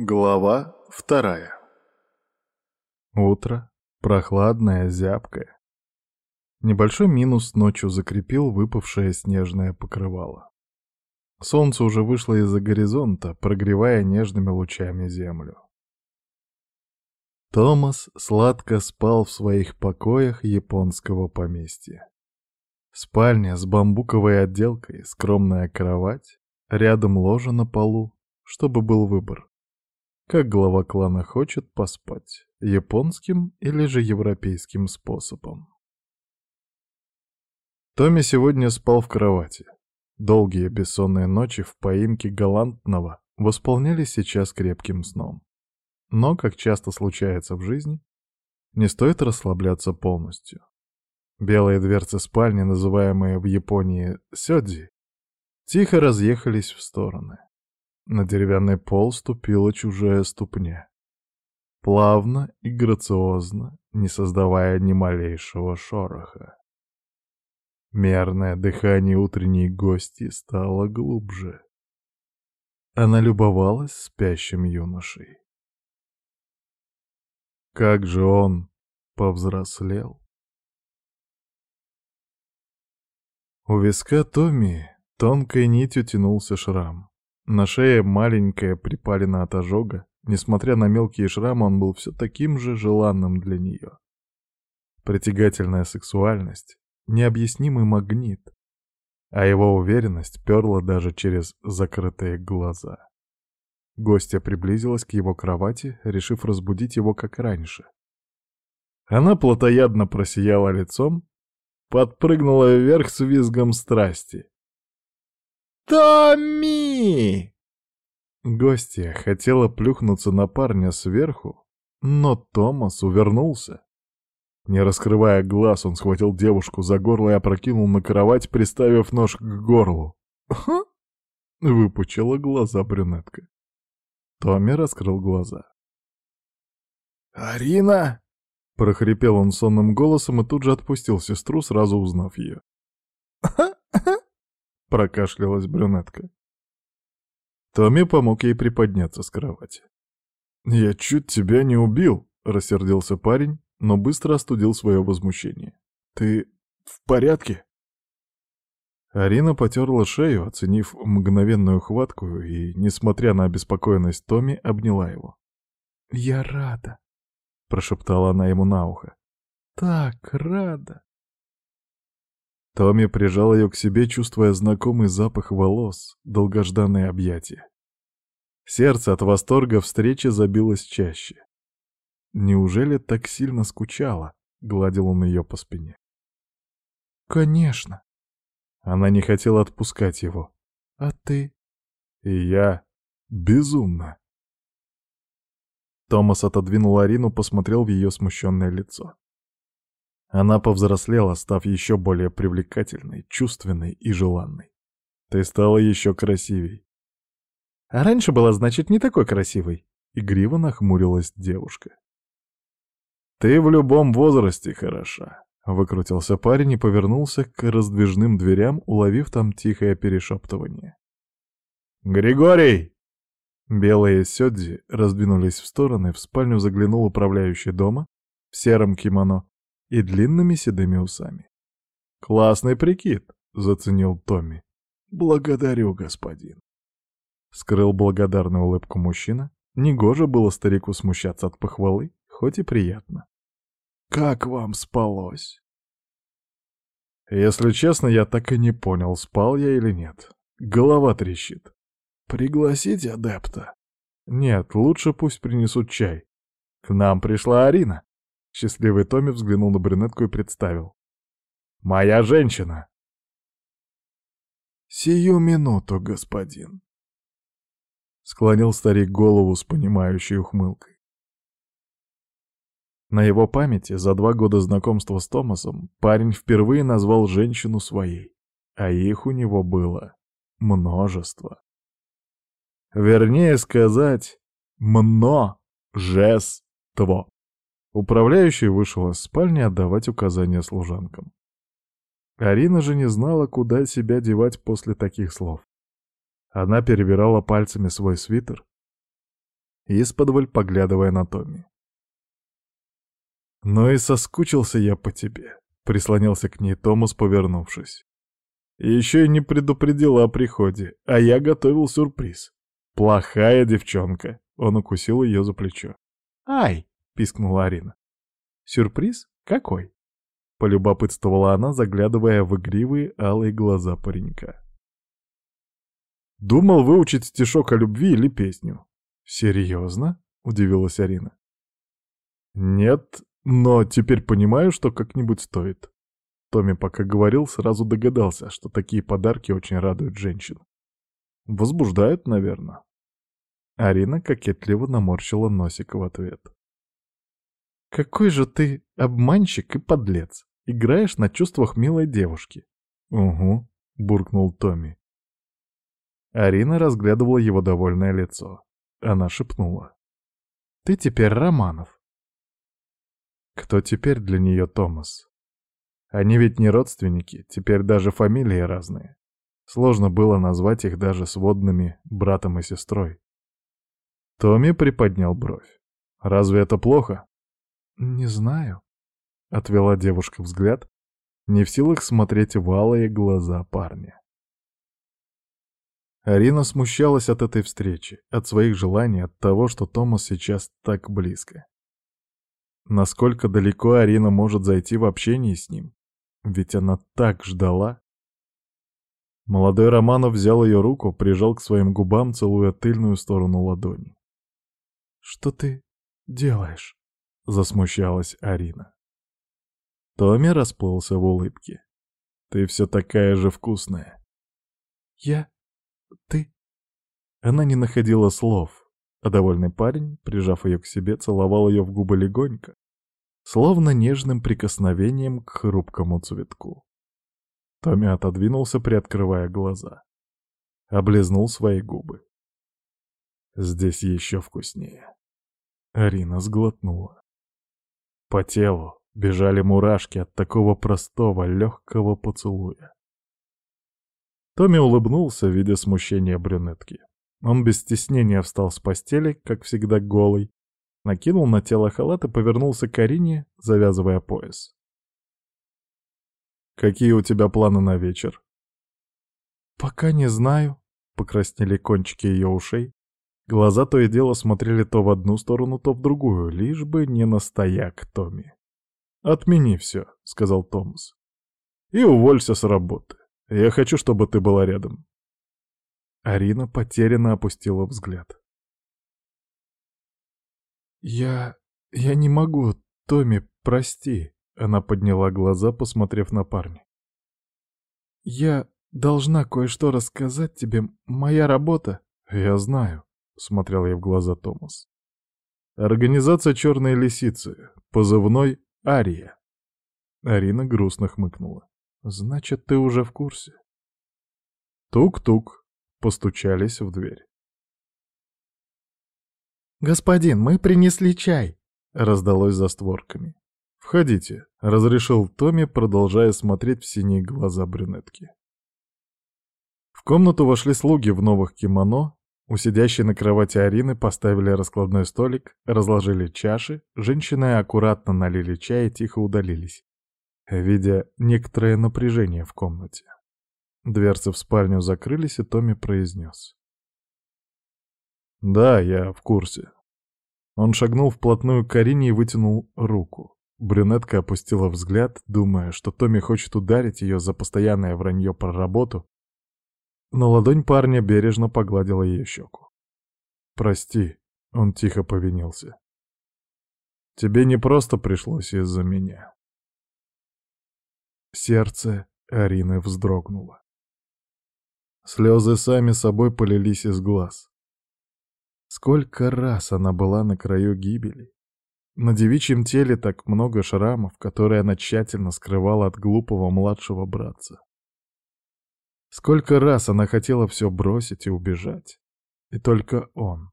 Глава вторая Утро. Прохладное, зябкое. Небольшой минус ночью закрепил выпавшее снежное покрывало. Солнце уже вышло из-за горизонта, прогревая нежными лучами землю. Томас сладко спал в своих покоях японского поместья. Спальня с бамбуковой отделкой, скромная кровать, рядом ложа на полу, чтобы был выбор как глава клана хочет поспать, японским или же европейским способом. Томми сегодня спал в кровати. Долгие бессонные ночи в поимке галантного восполнялись сейчас крепким сном. Но, как часто случается в жизни, не стоит расслабляться полностью. Белые дверцы спальни, называемые в Японии сёдзи, тихо разъехались в стороны. На деревянный пол ступила чужая ступня. Плавно и грациозно, не создавая ни малейшего шороха. Мерное дыхание утренней гости стало глубже. Она любовалась спящим юношей. Как же он повзрослел. У виска Томми тонкой нитью тянулся шрам. На шее маленькая припалина от ожога. Несмотря на мелкие шрамы, он был все таким же желанным для нее. Притягательная сексуальность, необъяснимый магнит, а его уверенность перла даже через закрытые глаза. Гостья приблизилась к его кровати, решив разбудить его как раньше. Она плотоядно просияла лицом, подпрыгнула вверх с визгом страсти. «Томми!» Гостья хотела плюхнуться на парня сверху, но Томас увернулся. Не раскрывая глаз, он схватил девушку за горло и опрокинул на кровать, приставив нож к горлу. «Ха!» — выпучила глаза брюнетка. Томми раскрыл глаза. «Арина!» — прохрипел он сонным голосом и тут же отпустил сестру, сразу узнав ее. — прокашлялась брюнетка. Томми помог ей приподняться с кровати. «Я чуть тебя не убил», — рассердился парень, но быстро остудил свое возмущение. «Ты в порядке?» Арина потерла шею, оценив мгновенную хватку, и, несмотря на обеспокоенность Томми, обняла его. «Я рада», — прошептала она ему на ухо. «Так рада». Томми прижал ее к себе, чувствуя знакомый запах волос, долгожданные объятия. Сердце от восторга встречи забилось чаще. «Неужели так сильно скучала?» — гладил он ее по спине. «Конечно». Она не хотела отпускать его. «А ты?» «И я безумно». Томас отодвинул Арину, посмотрел в ее смущенное лицо. Она повзрослела, став еще более привлекательной, чувственной и желанной. Ты стала еще красивей. А раньше была, значит, не такой красивой. Игриво нахмурилась девушка. Ты в любом возрасте хороша. Выкрутился парень и повернулся к раздвижным дверям, уловив там тихое перешептывание. «Григорий!» Белые сёдзи раздвинулись в стороны, в спальню заглянул управляющий дома в сером кимоно и длинными седыми усами. «Классный прикид», — заценил Томми. «Благодарю, господин». Скрыл благодарную улыбку мужчина. Негоже было старику смущаться от похвалы, хоть и приятно. «Как вам спалось?» Если честно, я так и не понял, спал я или нет. Голова трещит. Пригласить адепта? Нет, лучше пусть принесут чай. К нам пришла Арина. Счастливый Томми взглянул на брюнетку и представил. «Моя женщина!» «Сию минуту, господин!» Склонил старик голову с понимающей ухмылкой. На его памяти за два года знакомства с Томасом парень впервые назвал женщину своей, а их у него было множество. Вернее сказать, множество. Управляющий вышел из спальни отдавать указания служанкам. Арина же не знала, куда себя девать после таких слов. Она перебирала пальцами свой свитер исподволь поглядывая на Томми. «Ну и соскучился я по тебе», — прислонился к ней Томас, повернувшись. Еще и не предупредила о приходе, а я готовил сюрприз. Плохая девчонка. Он укусил ее за плечо. «Ай!» — пискнула Арина. «Сюрприз? Какой?» — полюбопытствовала она, заглядывая в игривые алые глаза паренька. «Думал выучить стишок о любви или песню». «Серьезно?» — удивилась Арина. «Нет, но теперь понимаю, что как-нибудь стоит». Томми пока говорил, сразу догадался, что такие подарки очень радуют женщин. Возбуждают, наверное. Арина кокетливо наморщила носик в ответ. «Какой же ты обманщик и подлец! Играешь на чувствах милой девушки!» «Угу», — буркнул Томми. Арина разглядывала его довольное лицо. Она шепнула. «Ты теперь Романов». Кто теперь для нее Томас? Они ведь не родственники, теперь даже фамилии разные. Сложно было назвать их даже сводными братом и сестрой. Томми приподнял бровь. «Разве это плохо?» «Не знаю», — отвела девушка взгляд, не в силах смотреть в алые глаза парня. Арина смущалась от этой встречи, от своих желаний, от того, что Томас сейчас так близко. Насколько далеко Арина может зайти в общении с ним? Ведь она так ждала. Молодой Романов взял ее руку, прижал к своим губам, целуя тыльную сторону ладони. «Что ты делаешь?» — засмущалась Арина. Томми расплылся в улыбке. «Ты все такая же вкусная». «Я... ты...» Она не находила слов, а довольный парень, прижав ее к себе, целовал ее в губы легонько, словно нежным прикосновением к хрупкому цветку. Томми отодвинулся, приоткрывая глаза. Облизнул свои губы. Здесь еще вкуснее. Арина сглотнула. По телу бежали мурашки от такого простого, легкого поцелуя. Томми улыбнулся, видя смущение брюнетки. Он без стеснения встал с постели, как всегда голый, накинул на тело халат и повернулся к Арине, завязывая пояс. «Какие у тебя планы на вечер?» «Пока не знаю», — покраснели кончики ее ушей, Глаза то и дело смотрели то в одну сторону, то в другую, лишь бы не настояк Томми. «Отмени все», — сказал Томас. «И уволься с работы. Я хочу, чтобы ты была рядом». Арина потерянно опустила взгляд. «Я... я не могу, Томми, прости», — она подняла глаза, посмотрев на парня. «Я должна кое-что рассказать тебе. Моя работа...» «Я знаю», — смотрел я в глаза Томас. «Организация «Черные лисицы», позывной «Ария». Арина грустно хмыкнула. «Значит, ты уже в курсе?» Тук-тук, постучались в дверь. «Господин, мы принесли чай!» — раздалось за створками. «Входите», — разрешил Томми, продолжая смотреть в синие глаза брюнетки. В комнату вошли слуги в новых кимоно, у сидящей на кровати Арины поставили раскладной столик, разложили чаши, женщины аккуратно налили чай и тихо удалились, видя некоторое напряжение в комнате. Дверцы в спальню закрылись, и Томми произнес. «Да, я в курсе». Он шагнул вплотную к Арине и вытянул руку. Брюнетка опустила взгляд, думая, что Томми хочет ударить ее за постоянное вранье про работу, но ладонь парня бережно погладила ее щеку. «Прости», — он тихо повинился. «Тебе не просто пришлось из-за меня». Сердце Арины вздрогнуло. Слезы сами собой полились из глаз. Сколько раз она была на краю гибели. На девичьем теле так много шрамов, которые она тщательно скрывала от глупого младшего братца. Сколько раз она хотела все бросить и убежать. И только он,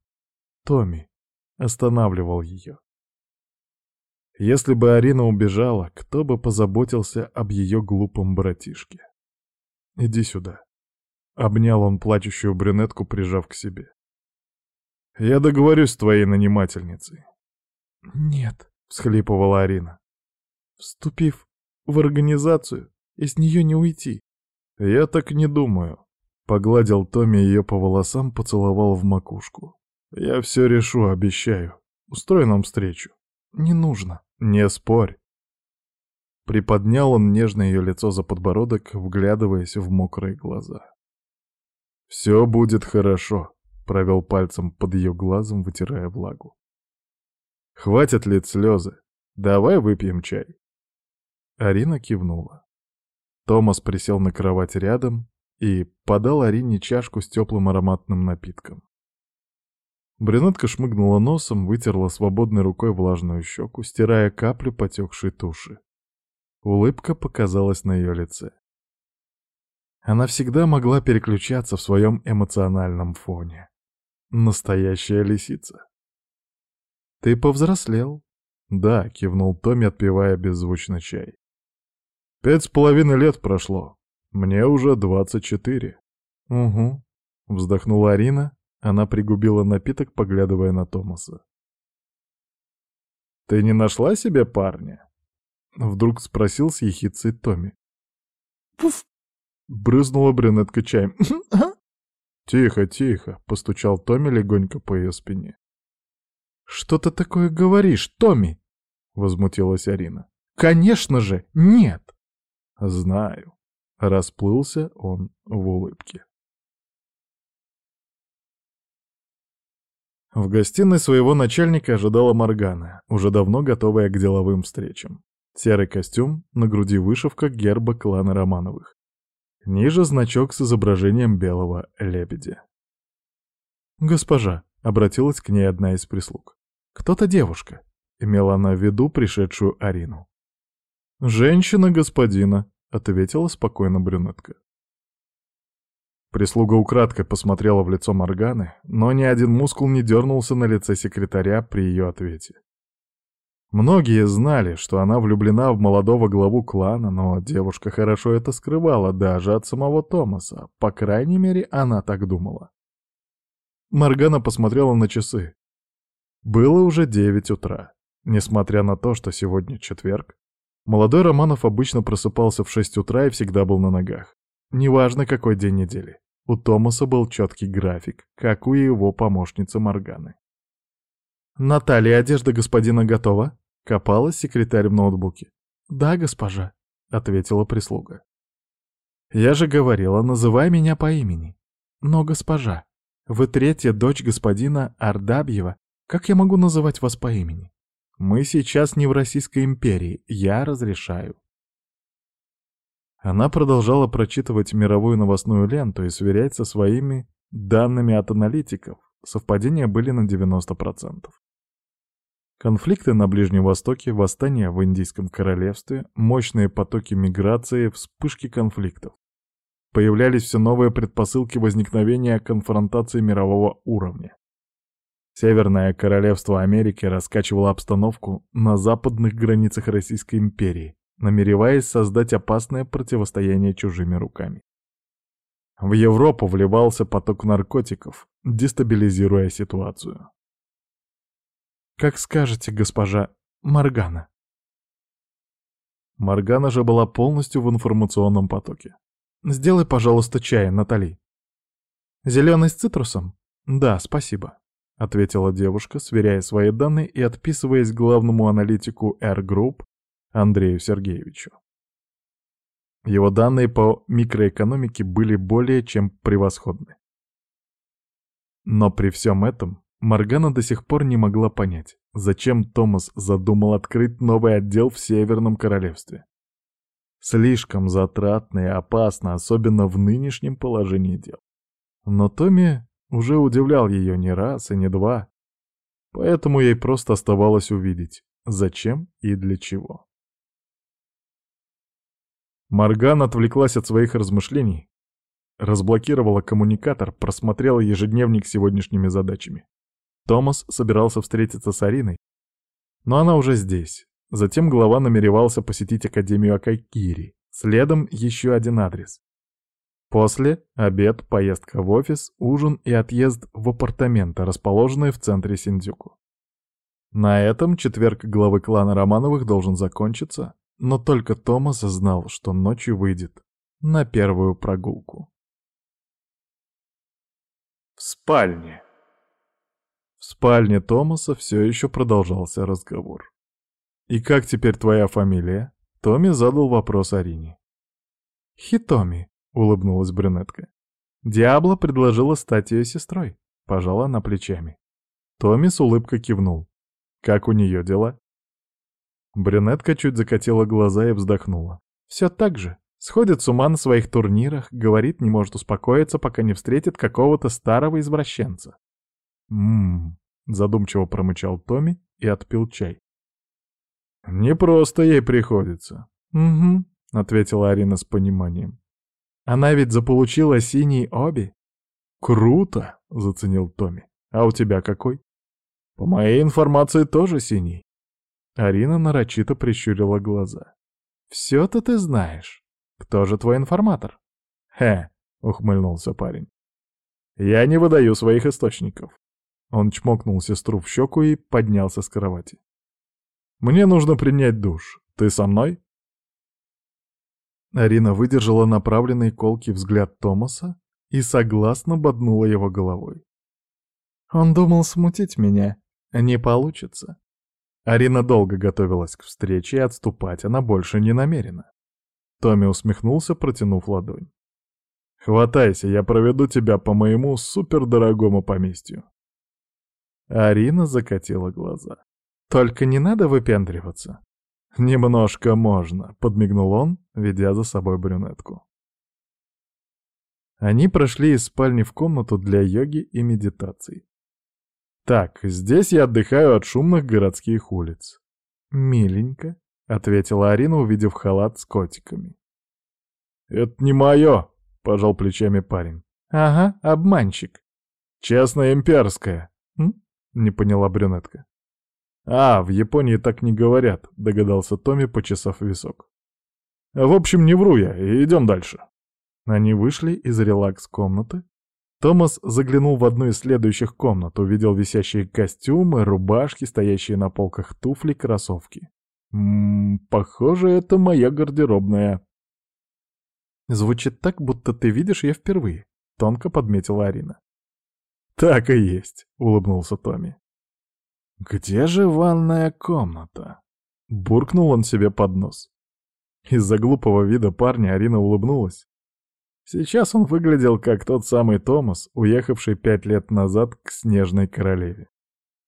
Томми, останавливал ее. Если бы Арина убежала, кто бы позаботился об ее глупом братишке? «Иди сюда». Обнял он плачущую брюнетку, прижав к себе. Я договорюсь с твоей нанимательницей. «Нет», — всхлипывала Арина. «Вступив в организацию, из нее не уйти». «Я так не думаю», — погладил Томми ее по волосам, поцеловал в макушку. «Я все решу, обещаю. Устрой нам встречу». «Не нужно». «Не спорь». Приподнял он нежно ее лицо за подбородок, вглядываясь в мокрые глаза. «Все будет хорошо», — провел пальцем под ее глазом, вытирая влагу. «Хватит лить слезы. Давай выпьем чай». Арина кивнула. Томас присел на кровать рядом и подал Арине чашку с теплым ароматным напитком. Брюнетка шмыгнула носом, вытерла свободной рукой влажную щеку, стирая каплю потекшей туши. Улыбка показалась на ее лице. Она всегда могла переключаться в своем эмоциональном фоне. Настоящая лисица. «Ты повзрослел?» «Да», — кивнул Томми, отпивая беззвучно чай. «Пять с половиной лет прошло. Мне уже двадцать четыре». «Угу», — вздохнула Арина. Она пригубила напиток, поглядывая на Томаса. «Ты не нашла себе парня?» Вдруг спросил с ехицей Томми. «Пуф!» — брызнула брюнетка чаем. «Тихо, тихо!» — постучал Томми легонько по ее спине. «Что ты такое говоришь, Томми?» — возмутилась Арина. «Конечно же, нет!» «Знаю». Расплылся он в улыбке. В гостиной своего начальника ожидала Моргана, уже давно готовая к деловым встречам. Серый костюм, на груди вышивка герба клана Романовых. Ниже значок с изображением белого лебедя. «Госпожа», — обратилась к ней одна из прислуг, — «кто-то девушка», — имела она в виду пришедшую Арину. «Женщина господина», — ответила спокойно брюнетка. Прислуга украдкой посмотрела в лицо Морганы, но ни один мускул не дернулся на лице секретаря при ее ответе. Многие знали, что она влюблена в молодого главу клана, но девушка хорошо это скрывала даже от самого Томаса. По крайней мере, она так думала. Моргана посмотрела на часы. Было уже девять утра. Несмотря на то, что сегодня четверг, молодой Романов обычно просыпался в шесть утра и всегда был на ногах. Неважно, какой день недели. У Томаса был четкий график, как у его помощницы Морганы. «Наталья, одежда господина готова?» Копалась секретарь в ноутбуке. «Да, госпожа», — ответила прислуга. «Я же говорила, называй меня по имени». «Но, госпожа, вы третья дочь господина Ардабьева. Как я могу называть вас по имени?» «Мы сейчас не в Российской империи. Я разрешаю». Она продолжала прочитывать мировую новостную ленту и сверять со своими данными от аналитиков. Совпадения были на 90%. Конфликты на Ближнем Востоке, восстания в Индийском королевстве, мощные потоки миграции, вспышки конфликтов. Появлялись все новые предпосылки возникновения конфронтации мирового уровня. Северное королевство Америки раскачивало обстановку на западных границах Российской империи, намереваясь создать опасное противостояние чужими руками. В Европу вливался поток наркотиков, дестабилизируя ситуацию. «Как скажете, госпожа Моргана». Моргана же была полностью в информационном потоке. «Сделай, пожалуйста, чай, Натали». «Зеленый с цитрусом?» «Да, спасибо», — ответила девушка, сверяя свои данные и отписываясь главному аналитику R Group Андрею Сергеевичу. Его данные по микроэкономике были более чем превосходны. Но при всем этом Маргана до сих пор не могла понять, зачем Томас задумал открыть новый отдел в Северном Королевстве. Слишком затратно и опасно, особенно в нынешнем положении дел. Но Томми уже удивлял ее не раз и не два, поэтому ей просто оставалось увидеть, зачем и для чего. Марган отвлеклась от своих размышлений, разблокировала коммуникатор, просмотрела ежедневник с сегодняшними задачами. Томас собирался встретиться с Ариной, но она уже здесь. Затем глава намеревался посетить Академию Акайкири, следом еще один адрес. После — обед, поездка в офис, ужин и отъезд в апартаменты, расположенные в центре Синдзюку. На этом четверг главы клана Романовых должен закончиться, но только Томас знал, что ночью выйдет на первую прогулку. В спальне. В спальне Томаса все еще продолжался разговор. «И как теперь твоя фамилия?» Томми задал вопрос Арине. «Хитоми», улыбнулась брюнетка. Диабло предложила стать ее сестрой. Пожала она плечами. Томми с улыбкой кивнул. Как у нее дела? Брюнетка чуть закатила глаза и вздохнула. Все так же. Сходит с ума на своих турнирах, говорит, не может успокоиться, пока не встретит какого-то старого извращенца. «М-м-м», задумчиво промычал Томми и отпил чай. «Не просто ей приходится». «Угу», — ответила Арина с пониманием. Она ведь заполучила синий оби. Круто, заценил Томми. А у тебя какой? По моей информации тоже синий. Арина нарочито прищурила глаза. Все-то ты знаешь. Кто же твой информатор? Хе, ухмыльнулся парень. Я не выдаю своих источников. Он чмокнул сестру в щеку и поднялся с кровати. «Мне нужно принять душ. Ты со мной?» Арина выдержала направленный колкий взгляд Томаса и согласно боднула его головой. Он думал смутить меня. Не получится. Арина долго готовилась к встрече, и отступать она больше не намерена. Томми усмехнулся, протянув ладонь. «Хватайся, я проведу тебя по моему супердорогому поместью». Арина закатила глаза. «Только не надо выпендриваться. «Немножко можно», — подмигнул он, ведя за собой брюнетку. Они прошли из спальни в комнату для йоги и медитаций. «Так, здесь я отдыхаю от шумных городских улиц». «Миленько», — ответила Арина, увидев халат с котиками. «Это не мое», — пожал плечами парень. «Ага, обманщик». «Честная имперская», — не поняла брюнетка. «А, в Японии так не говорят», — догадался Томми, почесав висок. «В общем, не вру я, идем дальше». Они вышли из релакс-комнаты. Томас заглянул в одну из следующих комнат, увидел висящие костюмы, рубашки, стоящие на полках туфли, кроссовки. «Ммм, похоже, это моя гардеробная». «Звучит так, будто ты видишь ее впервые», — тонко подметила Арина. «Так и есть», — улыбнулся Томми. «Где же ванная комната?» Буркнул он себе под нос. Из-за глупого вида парня Арина улыбнулась. Сейчас он выглядел как тот самый Томас, уехавший пять лет назад к Снежной Королеве.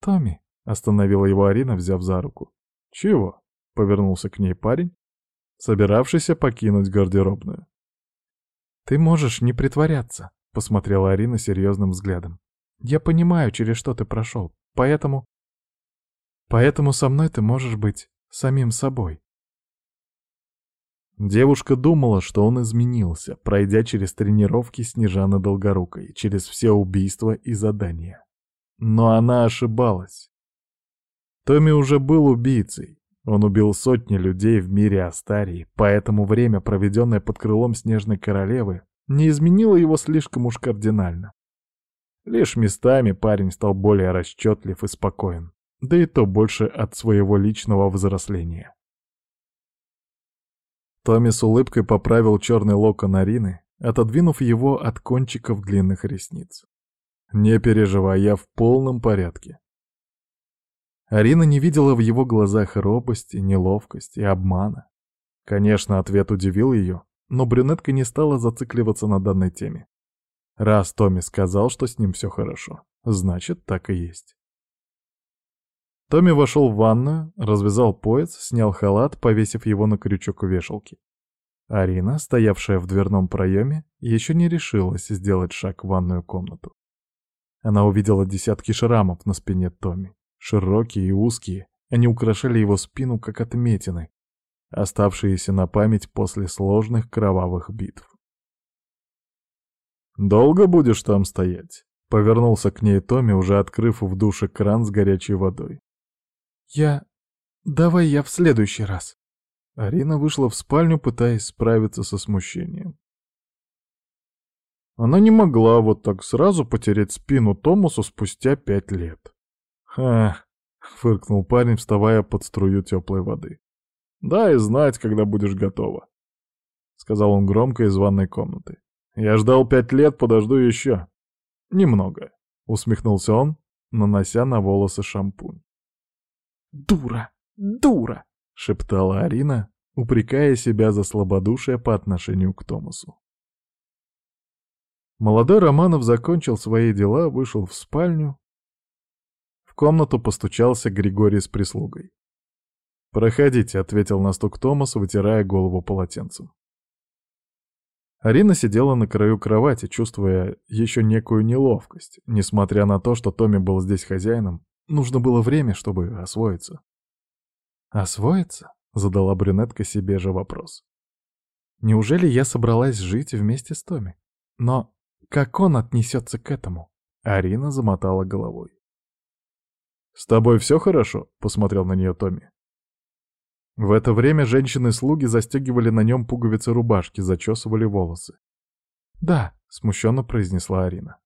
«Томми», — остановила его Арина, взяв за руку. «Чего?» — повернулся к ней парень, собиравшийся покинуть гардеробную. «Ты можешь не притворяться», — посмотрела Арина серьезным взглядом. «Я понимаю, через что ты прошел, поэтому...» Поэтому со мной ты можешь быть самим собой. Девушка думала, что он изменился, пройдя через тренировки Снежаны Долгорукой, через все убийства и задания. Но она ошибалась. Томми уже был убийцей. Он убил сотни людей в мире Астарии, поэтому время, проведенное под крылом Снежной Королевы, не изменило его слишком уж кардинально. Лишь местами парень стал более расчетлив и спокоен да и то больше от своего личного взросления. Томми с улыбкой поправил черный локон Арины, отодвинув его от кончиков длинных ресниц. «Не переживай, я в полном порядке». Арина не видела в его глазах робости, неловкости и обмана. Конечно, ответ удивил ее, но брюнетка не стала зацикливаться на данной теме. Раз Томми сказал, что с ним все хорошо, значит, так и есть. Томми вошел в ванную, развязал пояс, снял халат, повесив его на крючок вешалки. Арина, стоявшая в дверном проеме, еще не решилась сделать шаг в ванную комнату. Она увидела десятки шрамов на спине Томми. Широкие и узкие, они украшали его спину как отметины, оставшиеся на память после сложных кровавых битв. «Долго будешь там стоять?» — повернулся к ней Томми, уже открыв в душе кран с горячей водой. «Я... Давай я в следующий раз». Арина вышла в спальню, пытаясь справиться со смущением. Она не могла вот так сразу потерять спину Томасу спустя пять лет. «Ха!» — фыркнул парень, вставая под струю теплой воды. «Дай знать, когда будешь готова», — сказал он громко из ванной комнаты. «Я ждал пять лет, подожду еще». «Немного», — усмехнулся он, нанося на волосы шампунь. «Дура! Дура!» — шептала Арина, упрекая себя за слабодушие по отношению к Томасу. Молодой Романов закончил свои дела, вышел в спальню. В комнату постучался Григорий с прислугой. «Проходите», — ответил на стук Томас, вытирая голову полотенцем. Арина сидела на краю кровати, чувствуя еще некую неловкость. Несмотря на то, что Томми был здесь хозяином, нужно было время, чтобы освоиться. «Освоиться?» — задала брюнетка себе же вопрос. «Неужели я собралась жить вместе с Томми? Но как он отнесется к этому?» Арина замотала головой. «С тобой все хорошо?» — посмотрел на нее Томми. В это время женщины-слуги застегивали на нем пуговицы рубашки, зачесывали волосы. «Да», — смущенно произнесла Арина.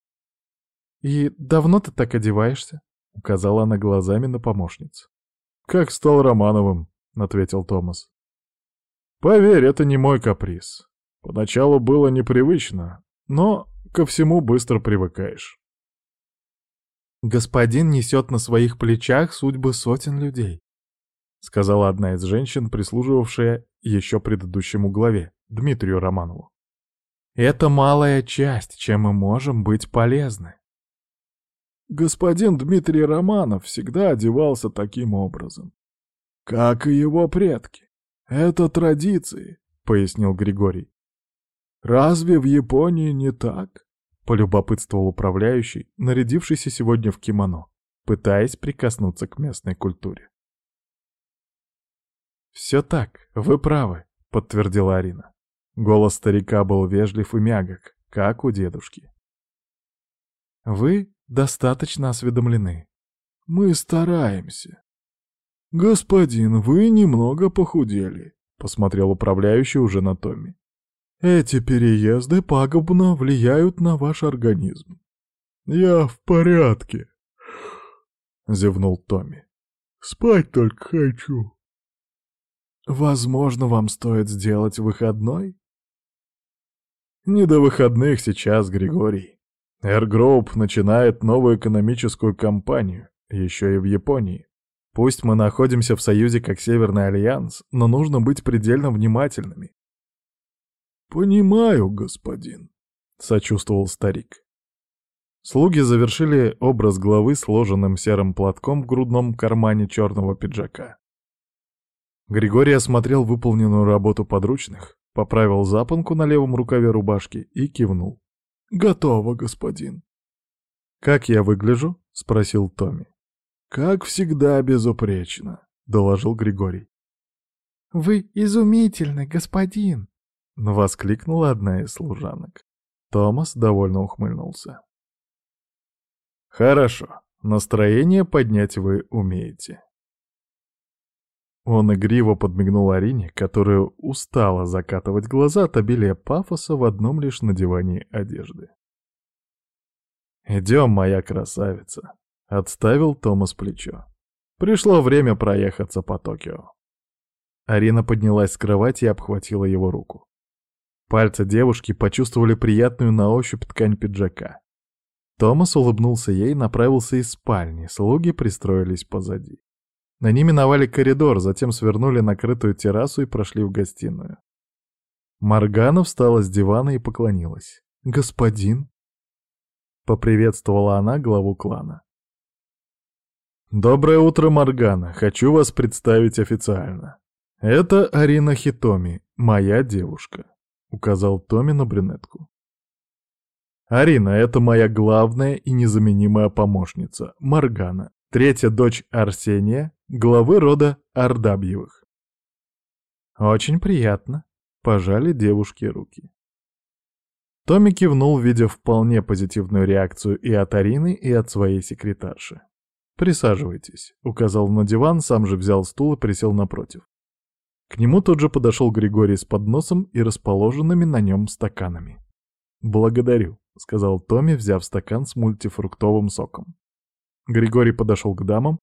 «И давно ты так одеваешься?» — указала она глазами на помощницу. «Как стал Романовым», — ответил Томас. «Поверь, это не мой каприз. Поначалу было непривычно, но ко всему быстро привыкаешь. «Господин несет на своих плечах судьбы сотен людей», — сказала одна из женщин, прислуживавшая еще предыдущему главе, Дмитрию Романову. «Это малая часть, чем мы можем быть полезны». Господин Дмитрий Романов всегда одевался таким образом. Как и его предки. Это традиции, — пояснил Григорий. «Разве в Японии не так?» — полюбопытствовал управляющий, нарядившийся сегодня в кимоно, пытаясь прикоснуться к местной культуре. «Все так, вы правы», — подтвердила Арина. Голос старика был вежлив и мягок, как у дедушки. «Вы достаточно осведомлены». «Мы стараемся». «Господин, вы немного похудели», — посмотрел управляющий уже на Томми. Эти переезды пагубно влияют на ваш организм. Я в порядке, зевнул Томми. Спать только хочу. Возможно, вам стоит сделать выходной? Не до выходных сейчас, Григорий. Air начинает новую экономическую кампанию, еще и в Японии. Пусть мы находимся в союзе как Северный Альянс, но нужно быть предельно внимательными. «Понимаю, господин», — сочувствовал старик. Слуги завершили образ главы сложенным серым платком в грудном кармане черного пиджака. Григорий осмотрел выполненную работу подручных, поправил запонку на левом рукаве рубашки и кивнул. «Готово, господин». «Как я выгляжу?» — спросил Томми. «Как всегда безупречно», — доложил Григорий. «Вы изумительный, господин!» — воскликнула одна из служанок. Томас довольно ухмыльнулся. «Хорошо, настроение поднять вы умеете». Он игриво подмигнул Арине, которая устала закатывать глаза от обилия пафоса в одном лишь надевании одежды. «Идем, моя красавица», — отставил Томас плечо. «Пришло время проехаться по Токио». Арина поднялась с кровати и обхватила его руку. Пальцы девушки почувствовали приятную на ощупь ткань пиджака. Томас улыбнулся ей и направился из спальни, слуги пристроились позади. Они миновали коридор, затем свернули на крытую террасу и прошли в гостиную. Маргана встала с дивана и поклонилась. «Господин?» Поприветствовала она главу клана. «Доброе утро, Маргана. Хочу вас представить официально. Это Арина Хитоми, моя девушка указал Томми на брюнетку. «Арина — это моя главная и незаменимая помощница, Маргана, третья дочь Арсения, главы рода Ардабьевых». «Очень приятно», — пожали девушке руки. Томми кивнул, видя вполне позитивную реакцию и от Арины, и от своей секретарши. «Присаживайтесь», — указал на диван, сам же взял стул и присел напротив. К нему тут же подошел Григорий с подносом и расположенными на нем стаканами. «Благодарю», — сказал Томми, взяв стакан с мультифруктовым соком. Григорий подошел к дамам,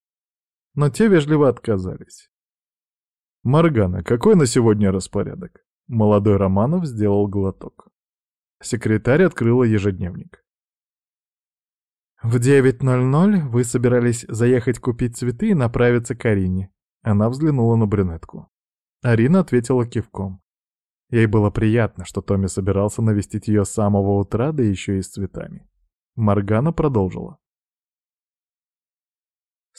но те вежливо отказались. «Моргана, какой на сегодня распорядок?» Молодой Романов сделал глоток. Секретарь открыла ежедневник. «В 9.00 вы собирались заехать купить цветы и направиться к Арине». Она взглянула на брюнетку. Арина ответила кивком. Ей было приятно, что Томми собирался навестить ее с самого утра, да еще и с цветами. Маргана продолжила.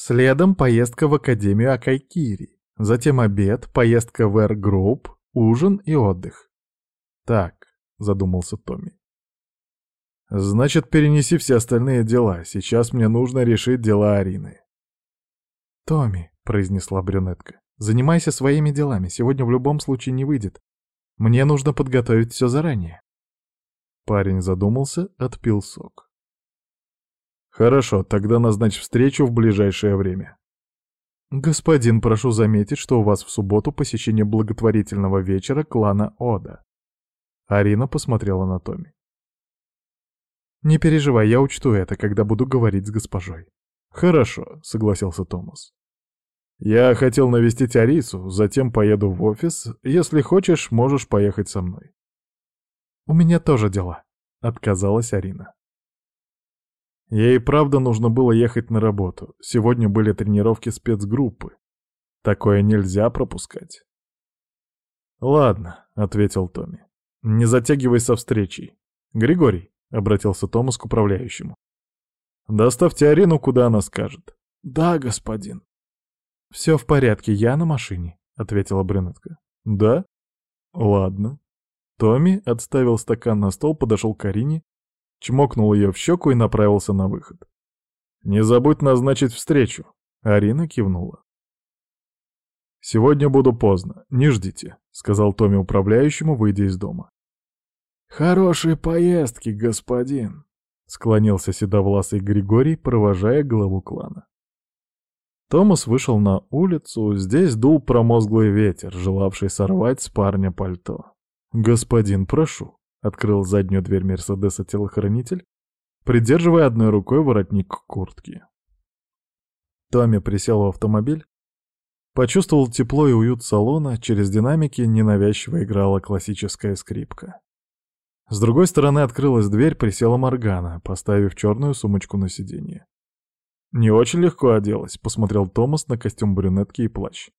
Следом поездка в Академию Акайкири. Затем обед, поездка в Group, ужин и отдых. Так, задумался Томми. Значит, перенеси все остальные дела. Сейчас мне нужно решить дела Арины. Томми, произнесла брюнетка, занимайся своими делами. Сегодня в любом случае не выйдет. Мне нужно подготовить все заранее. Парень задумался, отпил сок. Хорошо, тогда назначь встречу в ближайшее время. Господин, прошу заметить, что у вас в субботу посещение благотворительного вечера клана Ода. Арина посмотрела на Томи. «Не переживай, я учту это, когда буду говорить с госпожой». «Хорошо», — согласился Томас. «Я хотел навестить Арису, затем поеду в офис. Если хочешь, можешь поехать со мной». «У меня тоже дела», — отказалась Арина. Ей правда нужно было ехать на работу. Сегодня были тренировки спецгруппы. Такое нельзя пропускать. «Ладно», — ответил Томми. «Не затягивай со встречей. Григорий, — обратился Томас к управляющему. «Доставьте Арину, куда она скажет». «Да, господин». «Все в порядке, я на машине», — ответила брюнетка. «Да? Ладно». Томми отставил стакан на стол, подошел к Арине, чмокнул ее в щеку и направился на выход. «Не забудь назначить встречу», — Арина кивнула. «Сегодня буду поздно, не ждите», — сказал Томми управляющему, выйдя из дома. «Хорошей поездки, господин!» — склонился седовласый Григорий, провожая главу клана. Томас вышел на улицу, здесь дул промозглый ветер, желавший сорвать с парня пальто. «Господин, прошу», — открыл заднюю дверь Мерседеса телохранитель, придерживая одной рукой воротник куртки. Томми присел в автомобиль, почувствовал тепло и уют салона, через динамики ненавязчиво играла классическая скрипка. С другой стороны открылась дверь, присела Моргана, поставив черную сумочку на сиденье. «Не очень легко оделась», — посмотрел Томас на костюм брюнетки и плащ.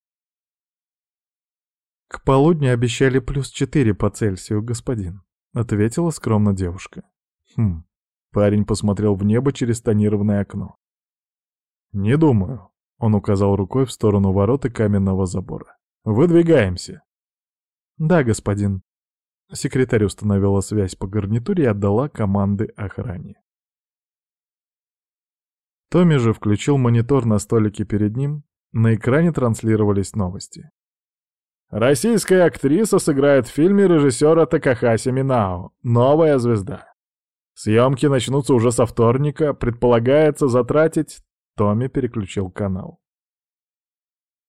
«К полудню обещали плюс четыре по Цельсию, господин», — ответила скромно девушка. «Хм». Парень посмотрел в небо через тонированное окно. «Не думаю», — он указал рукой в сторону ворот и каменного забора. «Выдвигаемся». «Да, господин», Секретарь установила связь по гарнитуре и отдала команды охране. Томми же включил монитор на столике перед ним. На экране транслировались новости. Российская актриса сыграет в фильме режиссера Такахаси Минао «Новая звезда». Съемки начнутся уже со вторника, предполагается затратить... Томми переключил канал.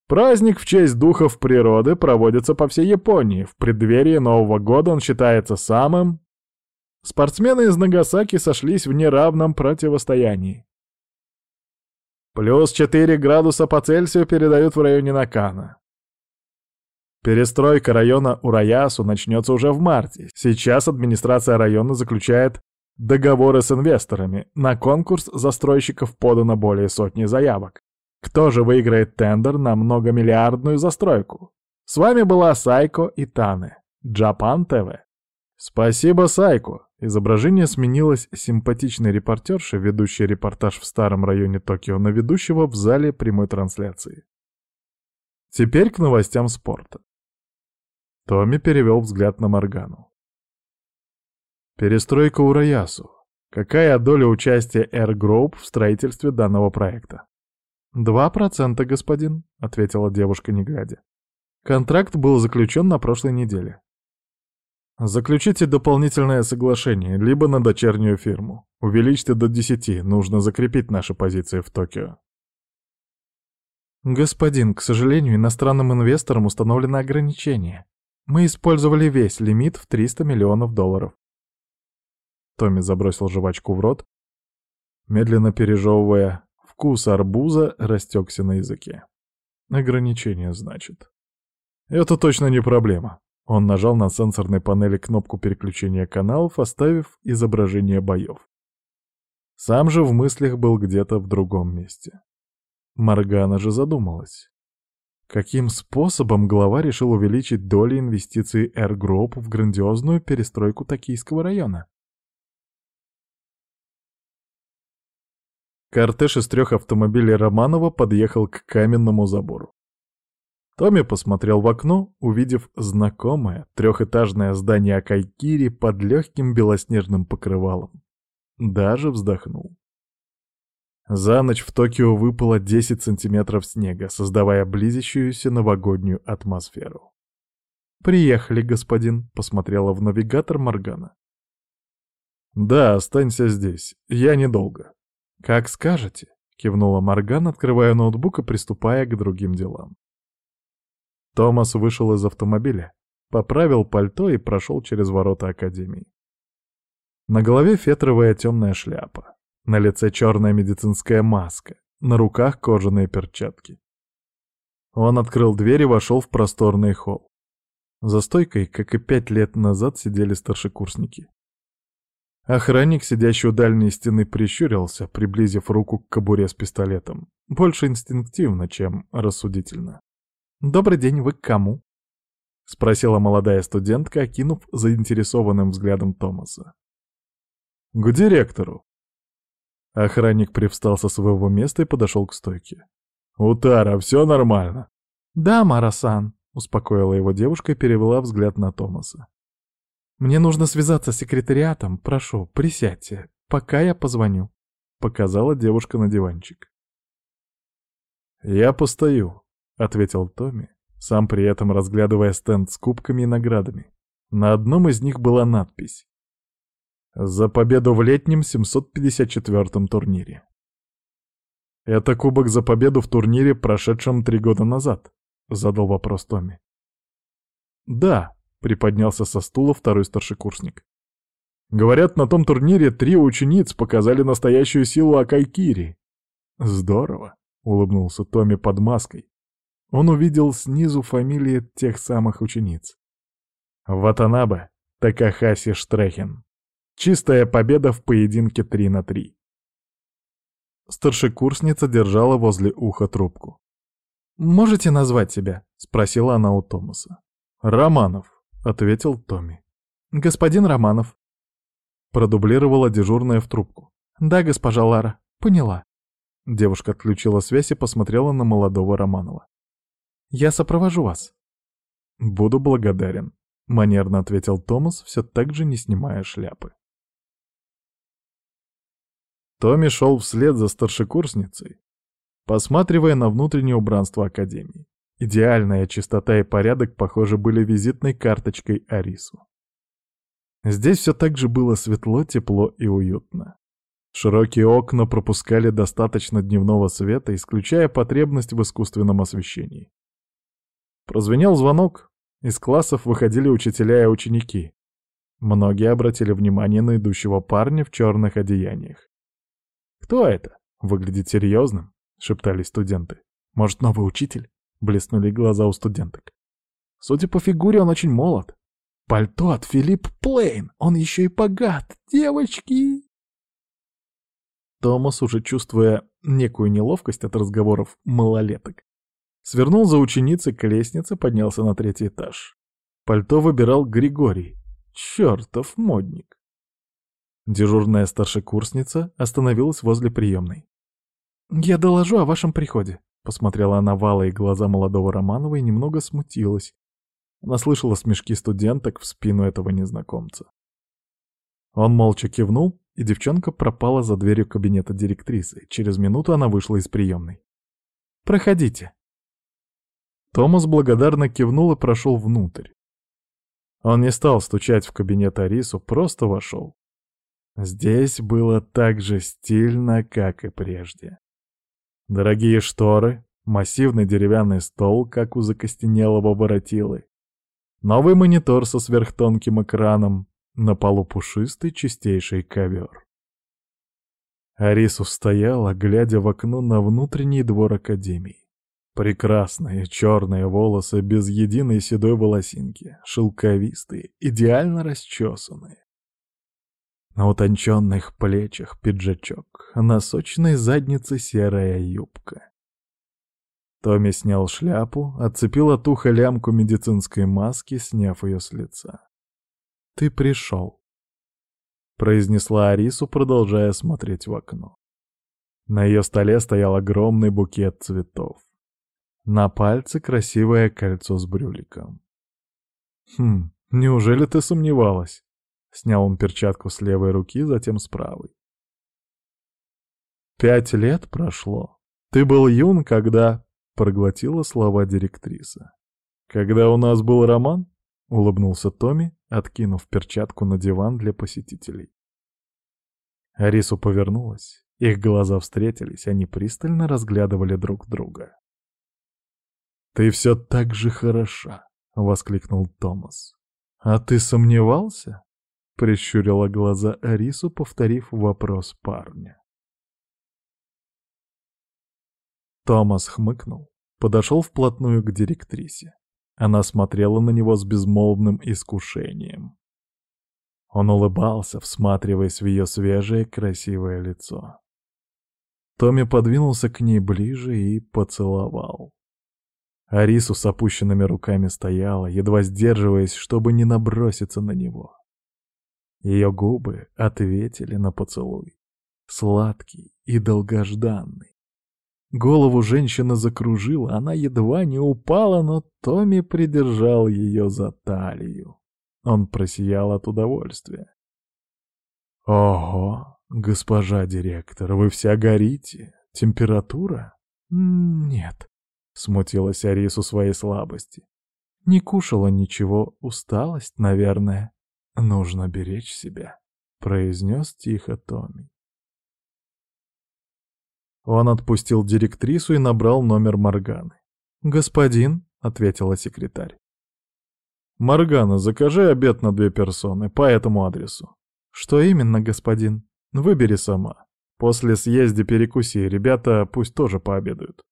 Праздник в честь духов природы проводится по всей Японии. В преддверии Нового года он считается самым... Спортсмены из Нагасаки сошлись в неравном противостоянии. Плюс 4 градуса по Цельсию передают в районе Накана. Перестройка района Ураясу начнется уже в марте. Сейчас администрация района заключает договоры с инвесторами. На конкурс застройщиков подано более сотни заявок. Кто же выиграет тендер на многомиллиардную застройку? С вами была Сайко и Тане. Джапан ТВ. Спасибо, Сайко. Изображение сменилось симпатичной репортершей, ведущей репортаж в старом районе Токио, на ведущего в зале прямой трансляции. Теперь к новостям спорта. Томми перевел взгляд на Моргану. Перестройка Ураясу. Какая доля участия Air Group в строительстве данного проекта? «Два процента, господин», — ответила девушка, не глядя. Контракт был заключен на прошлой неделе. Заключите дополнительное соглашение, либо на дочернюю фирму. Увеличьте до десяти, нужно закрепить наши позиции в Токио. Господин, к сожалению, иностранным инвесторам установлено ограничение. Мы использовали весь лимит в 300 миллионов долларов. Томми забросил жвачку в рот, медленно пережевывая, вкус арбуза растекся на языке. Ограничение, значит. Это точно не проблема. Он нажал на сенсорной панели кнопку переключения каналов, оставив изображение боев. Сам же в мыслях был где-то в другом месте. Маргана же задумалась. Каким способом глава решил увеличить доли инвестиций Air Group в грандиозную перестройку Токийского района? Кортеж из трех автомобилей Романова подъехал к каменному забору. Томми посмотрел в окно, увидев знакомое трехэтажное здание Акайкири под легким белоснежным покрывалом. Даже вздохнул. За ночь в Токио выпало 10 сантиметров снега, создавая близящуюся новогоднюю атмосферу. «Приехали, господин», — посмотрела в навигатор Моргана. «Да, останься здесь. Я недолго». «Как скажете», — кивнула Морган, открывая ноутбук и приступая к другим делам. Томас вышел из автомобиля, поправил пальто и прошел через ворота Академии. На голове фетровая темная шляпа, на лице черная медицинская маска, на руках кожаные перчатки. Он открыл дверь и вошел в просторный холл. За стойкой, как и пять лет назад, сидели старшекурсники. Охранник, сидящий у дальней стены, прищурился, приблизив руку к кобуре с пистолетом. Больше инстинктивно, чем рассудительно. «Добрый день, вы к кому?» — спросила молодая студентка, окинув заинтересованным взглядом Томаса. «К директору». Охранник привстал со своего места и подошел к стойке. «Утара, все нормально?» «Да, Марасан», — успокоила его девушка и перевела взгляд на Томаса. «Мне нужно связаться с секретариатом. Прошу, присядьте, пока я позвоню», — показала девушка на диванчик. «Я постою», — ответил Томми, сам при этом разглядывая стенд с кубками и наградами. На одном из них была надпись «За победу в летнем 754-м турнире». «Это кубок за победу в турнире, прошедшем три года назад», — задал вопрос Томми. «Да», — приподнялся со стула второй старшекурсник. «Говорят, на том турнире три учениц показали настоящую силу Акайкири». «Здорово», — улыбнулся Томми под маской, он увидел снизу фамилии тех самых учениц. Ватанабе Такахаси Штрехин. Чистая победа в поединке 3 на 3. Старшекурсница держала возле уха трубку. «Можете назвать себя?» — спросила она у Томаса. «Романов», — ответил Томми. «Господин Романов». Продублировала дежурная в трубку. «Да, госпожа Лара, поняла». Девушка отключила связь и посмотрела на молодого Романова. Я сопровожу вас». «Буду благодарен», — манерно ответил Томас, все так же не снимая шляпы. Томми шел вслед за старшекурсницей, посматривая на внутреннее убранство Академии. Идеальная чистота и порядок, похоже, были визитной карточкой Арису. Здесь все так же было светло, тепло и уютно. Широкие окна пропускали достаточно дневного света, исключая потребность в искусственном освещении. Прозвенел звонок. Из классов выходили учителя и ученики. Многие обратили внимание на идущего парня в черных одеяниях. «Кто это? Выглядит серьезным», — шептали студенты. «Может, новый учитель?» — блеснули глаза у студенток. Судя по фигуре, он очень молод. Пальто от Филипп Плейн, он еще и богат, девочки! Томас, уже чувствуя некую неловкость от разговоров малолеток, Свернул за ученицей к лестнице, поднялся на третий этаж. Пальто выбирал Григорий. Чертов модник. Дежурная старшекурсница остановилась возле приемной. «Я доложу о вашем приходе», — посмотрела она валые глаза молодого Романова и немного смутилась. Она слышала смешки студенток в спину этого незнакомца. Он молча кивнул, и девчонка пропала за дверью кабинета директрисы. Через минуту она вышла из приемной. «Проходите», Томас благодарно кивнул и прошел внутрь. Он не стал стучать в кабинет Арису, просто вошел. Здесь было так же стильно, как и прежде. Дорогие шторы, массивный деревянный стол, как у закостенелого воротилы, новый монитор со сверхтонким экраном, На полу пушистый чистейший ковер. Арису стояла, глядя в окно на внутренний двор Академии. Прекрасные черные волосы без единой седой волосинки, шелковистые, идеально расчесанные. На утонченных плечах пиджачок, на сочной заднице серая юбка. Томми снял шляпу, отцепил от уха лямку медицинской маски, сняв ее с лица. «Ты пришел», — произнесла Арису, продолжая смотреть в окно. На ее столе стоял огромный букет цветов. На пальце красивое кольцо с брюликом. «Хм, неужели ты сомневалась?» Снял он перчатку с левой руки, затем с правой. «Пять лет прошло. Ты был юн, когда...» — проглотила слова директриса. «Когда у нас был роман?» — улыбнулся Томми, откинув перчатку на диван для посетителей. Арису повернулась. Их глаза встретились, они пристально разглядывали друг друга. «Ты все так же хороша!» — воскликнул Томас. «А ты сомневался?» — прищурила глаза Арису, повторив вопрос парня. Томас хмыкнул, подошел вплотную к директрисе. Она смотрела на него с безмолвным искушением. Он улыбался, всматриваясь в ее свежее, красивое лицо. Томми подвинулся к ней ближе и поцеловал. Арису с опущенными руками стояла, едва сдерживаясь, чтобы не наброситься на него. Ее губы ответили на поцелуй. Сладкий и долгожданный. Голову женщина закружила, она едва не упала, но Томми придержал ее за талию. Он просиял от удовольствия. «Ого, госпожа директор, вы вся горите. Температура?» «Нет», — смутилась Арису своей слабости. «Не кушала ничего, усталость, наверное. Нужно беречь себя», — произнес тихо Томми. Он отпустил директрису и набрал номер Морганы. «Господин», — ответила секретарь. «Моргана, закажи обед на две персоны по этому адресу». «Что именно, господин?» «Выбери сама. После съезда перекуси, ребята пусть тоже пообедают».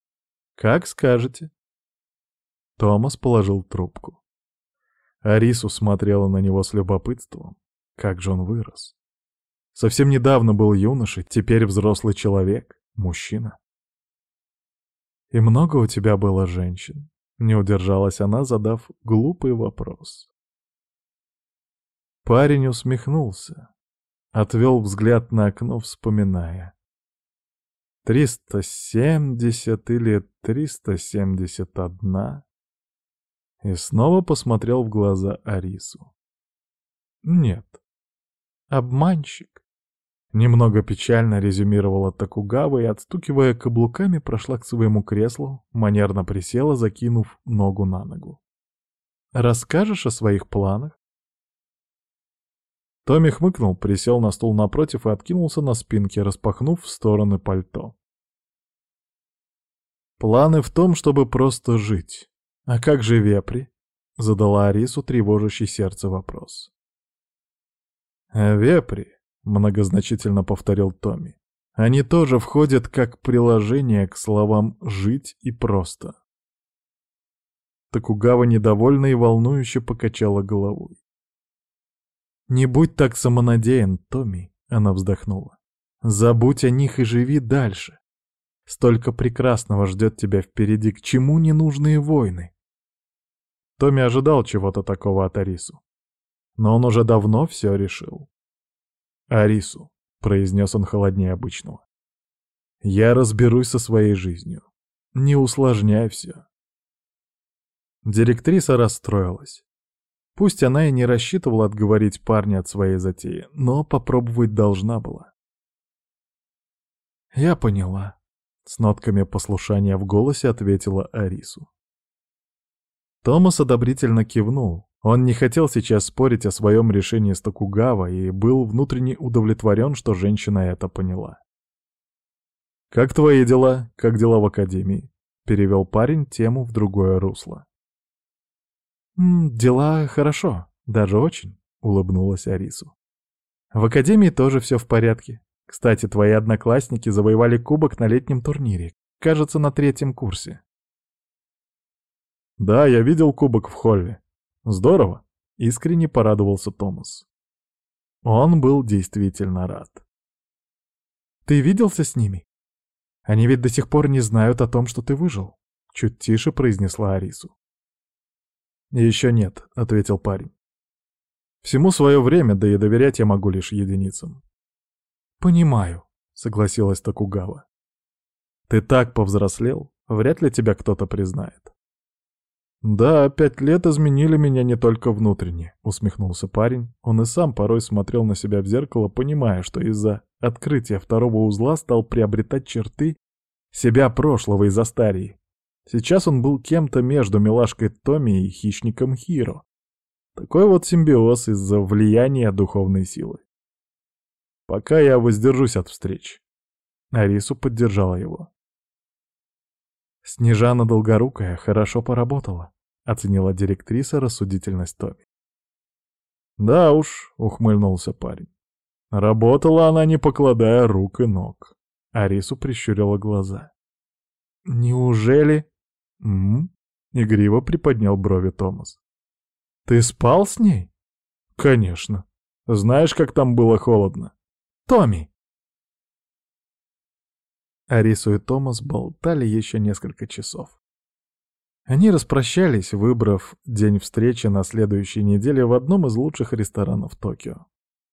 «Как скажете». Томас положил трубку. Арису смотрела на него с любопытством. Как же он вырос. Совсем недавно был юношей, теперь взрослый человек, мужчина. «И много у тебя было женщин?» — не удержалась она, задав глупый вопрос. Парень усмехнулся, отвел взгляд на окно, вспоминая. «Триста семьдесят или триста семьдесят одна?» И снова посмотрел в глаза Арису. «Нет, обманщик». Немного печально резюмировала Токугава и, отстукивая каблуками, прошла к своему креслу, манерно присела, закинув ногу на ногу. «Расскажешь о своих планах?» Томми хмыкнул, присел на стул напротив и откинулся на спинке, распахнув в стороны пальто. «Планы в том, чтобы просто жить. А как же вепри?» — задала Арису тревожащий сердце вопрос. «Вепри», — многозначительно повторил Томми. «Они тоже входят как приложение к словам «жить» и «просто». Такугава недовольно и волнующе покачала головой. «Не будь так самонадеян, Томми», — она вздохнула. «Забудь о них и живи дальше. Столько прекрасного ждет тебя впереди, к чему ненужные войны?» Томми ожидал чего-то такого от Арису. Но он уже давно все решил. «Арису», — произнес он холоднее обычного. «Я разберусь со своей жизнью. Не усложняй все». Директриса расстроилась. Пусть она и не рассчитывала отговорить парня от своей затеи, но попробовать должна была. «Я поняла», — с нотками послушания в голосе ответила Арису. Томас одобрительно кивнул, он не хотел сейчас спорить о своем решении с Токугава и был внутренне удовлетворен, что женщина это поняла. «Как твои дела? Как дела в академии?» — перевел парень тему в другое русло. «Дела хорошо, даже очень», — улыбнулась Арису. В академии тоже все в порядке. Кстати, твои одноклассники завоевали кубок на летнем турнире. Кажется, на третьем курсе. Да, я видел кубок в холле. Здорово. Искренне порадовался Томас. Он был действительно рад. Ты виделся с ними? Они ведь до сих пор не знают о том, что ты выжил. Чуть тише произнесла Арису. «Еще нет», — ответил парень. «Всему свое время, да и доверять я могу лишь единицам». «Понимаю», — согласилась Токугава. «Ты так повзрослел, вряд ли тебя кто-то признает». «Да, пять лет изменили меня не только внутренне», — усмехнулся парень. Он и сам порой смотрел на себя в зеркало, понимая, что из-за открытия второго узла стал приобретать черты себя прошлого из Астарии. Сейчас он был кем-то между милашкой Томми и хищником Хиро. Такой вот симбиоз из-за влияния духовной силы. Пока я воздержусь от встреч. Арису поддержала его. «Снежана Долгорукая хорошо поработала», — оценила директриса рассудительность Томи. «Да уж», — ухмыльнулся парень. Работала она, не покладая рук и ног. Арису прищурила глаза. «Неужели...» «М?», -м игриво приподнял брови Томас. «Ты спал с ней?» «Конечно. Знаешь, как там было холодно?» Арису и Томас болтали еще несколько часов. Они распрощались, выбрав день встречи на следующей неделе в одном из лучших ресторанов Токио.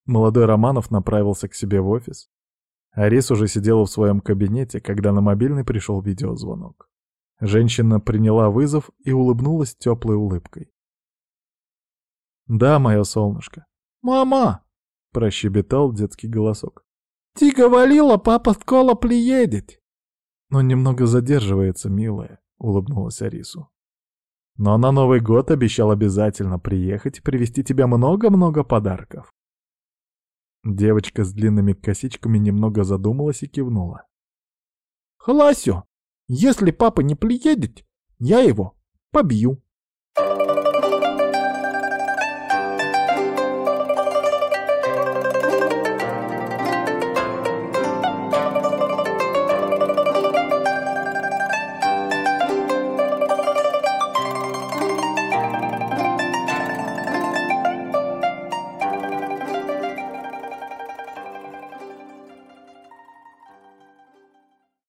Молодой Романов направился к себе в офис. Арис уже сидела в своем кабинете, когда на мобильный пришел видеозвонок. Женщина приняла вызов и улыбнулась теплой улыбкой. «Да, мое солнышко». «Мама!» — прощебетал детский голосок. «Ты говорила, папа скоро приедет!» «Он немного задерживается, милая», — улыбнулась Арису. «Но на Новый год обещал обязательно приехать и привезти тебе много-много подарков». Девочка с длинными косичками немного задумалась и кивнула. «Хласю, если папа не приедет, я его побью».